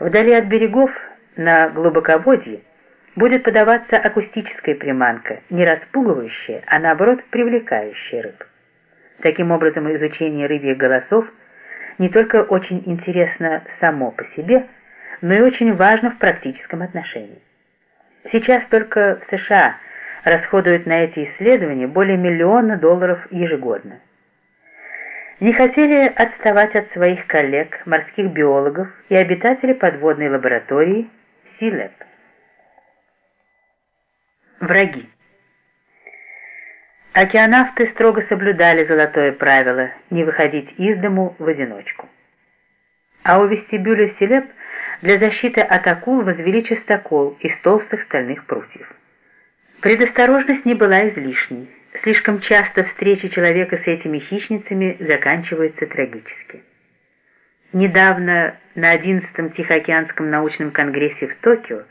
Вдали от берегов, на глубоководье, будет подаваться акустическая приманка, не распугивающая, а наоборот привлекающая рыб. Таким образом, изучение рыбьих голосов не только очень интересно само по себе, но и очень важно в практическом отношении. Сейчас только в США расходуют на эти исследования более миллиона долларов ежегодно. Не хотели отставать от своих коллег, морских биологов и обитателей подводной лаборатории СИЛЭП. Враги. Океанавты строго соблюдали золотое правило не выходить из дому в одиночку. А у вестибюля Селеп для защиты от акул возвели частокол из толстых стальных прутьев. Предосторожность не была излишней. Слишком часто встречи человека с этими хищницами заканчиваются трагически. Недавно на 11-м Тихоокеанском научном конгрессе в Токио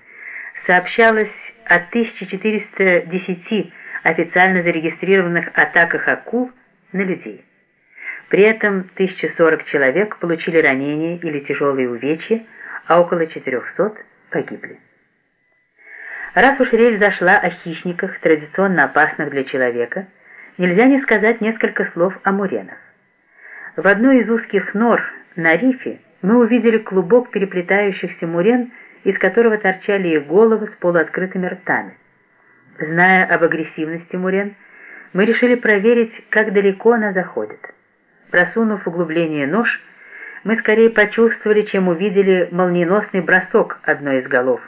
сообщалось о 1410 официально зарегистрированных атаках акул на людей. При этом 1040 человек получили ранения или тяжелые увечья, а около 400 погибли. Раз уж речь зашла о хищниках, традиционно опасных для человека, нельзя не сказать несколько слов о муренах. В одной из узких нор на рифе мы увидели клубок переплетающихся мурен, из которого торчали их головы с полуоткрытыми ртами. Зная об агрессивности мурен, мы решили проверить, как далеко она заходит. Просунув углубление нож, мы скорее почувствовали, чем увидели молниеносный бросок одной из голов.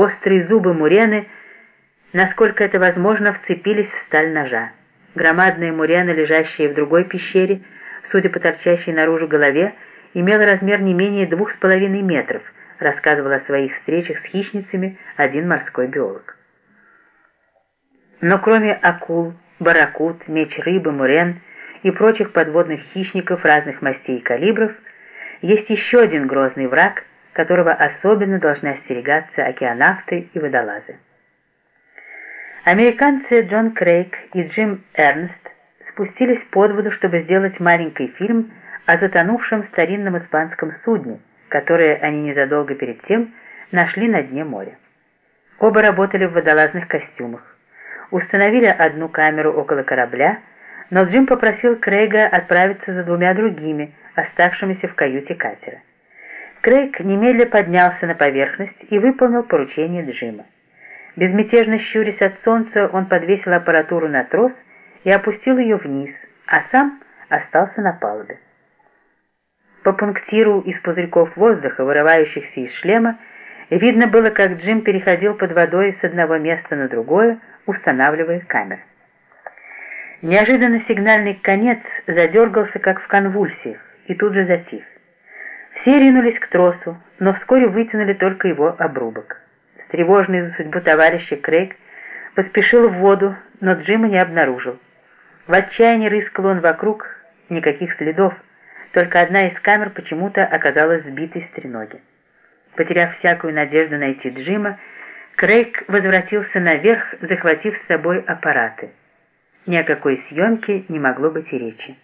Острые зубы мурены, насколько это возможно, вцепились в сталь ножа. Громадная мурена, лежащая в другой пещере, судя по торчащей наружу голове, имела размер не менее двух с половиной метров, рассказывал о своих встречах с хищницами один морской биолог. Но кроме акул, барракуд, меч рыбы, мурен и прочих подводных хищников разных мастей и калибров, есть еще один грозный враг, которого особенно должны остерегаться океанавты и водолазы. Американцы Джон Крейг и Джим Эрнст спустились под воду, чтобы сделать маленький фильм о затонувшем старинном испанском судне, которое они незадолго перед тем нашли на дне моря. Оба работали в водолазных костюмах установили одну камеру около корабля, но Джим попросил Крейга отправиться за двумя другими, оставшимися в каюте катера. Крейг немедленно поднялся на поверхность и выполнил поручение Джима. Безмятежно щурясь от солнца, он подвесил аппаратуру на трос и опустил ее вниз, а сам остался на палубе. По пунктиру из пузырьков воздуха, вырывающихся из шлема, видно было, как Джим переходил под водой с одного места на другое, устанавливая камеры. Неожиданно сигнальный конец задергался, как в конвульсиях, и тут же затих. Все ринулись к тросу, но вскоре вытянули только его обрубок. Встревоженный за судьбу товарища Крейг поспешил в воду, но Джима не обнаружил. В отчаянии рыскал он вокруг, никаких следов, только одна из камер почему-то оказалась сбитой с треноги. Потеряв всякую надежду найти Джима, Крейг возвратился наверх, захватив с собой аппараты. Ни о какой съемке не могло быть и речи.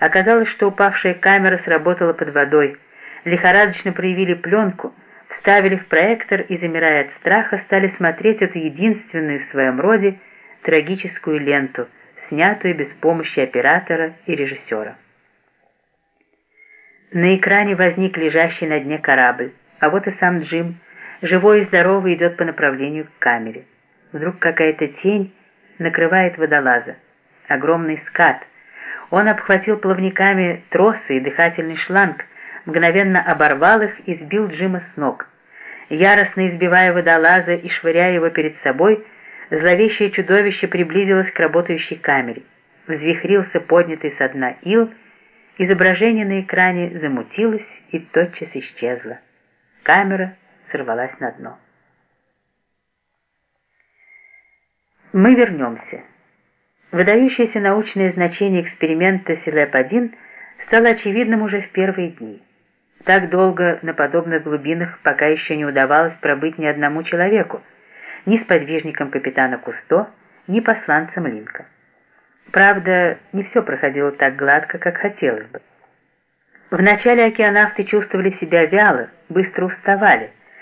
Оказалось, что упавшая камера сработала под водой. Лихорадочно проявили пленку, вставили в проектор и, замирая от страха, стали смотреть эту единственную в своем роде трагическую ленту, снятую без помощи оператора и режиссера. На экране возник лежащий на дне корабль, а вот и сам Джим, живой и здоровый, идет по направлению к камере. Вдруг какая-то тень накрывает водолаза. Огромный скат. Он обхватил плавниками тросы и дыхательный шланг, мгновенно оборвал их и сбил Джима с ног. Яростно избивая водолаза и швыряя его перед собой, зловещее чудовище приблизилось к работающей камере. Взвихрился поднятый со дна ил, изображение на экране замутилось и тотчас исчезло. Камера сорвалась на дно. Мы вернемся. Выдающееся научное значение эксперимента СИЛЭП-1 стало очевидным уже в первые дни. Так долго на подобных глубинах пока еще не удавалось пробыть ни одному человеку, ни сподвижником капитана Кусто, ни посланцем Линка. Правда, не все проходило так гладко, как хотелось бы. Вначале океанавты чувствовали себя вяло, быстро уставали,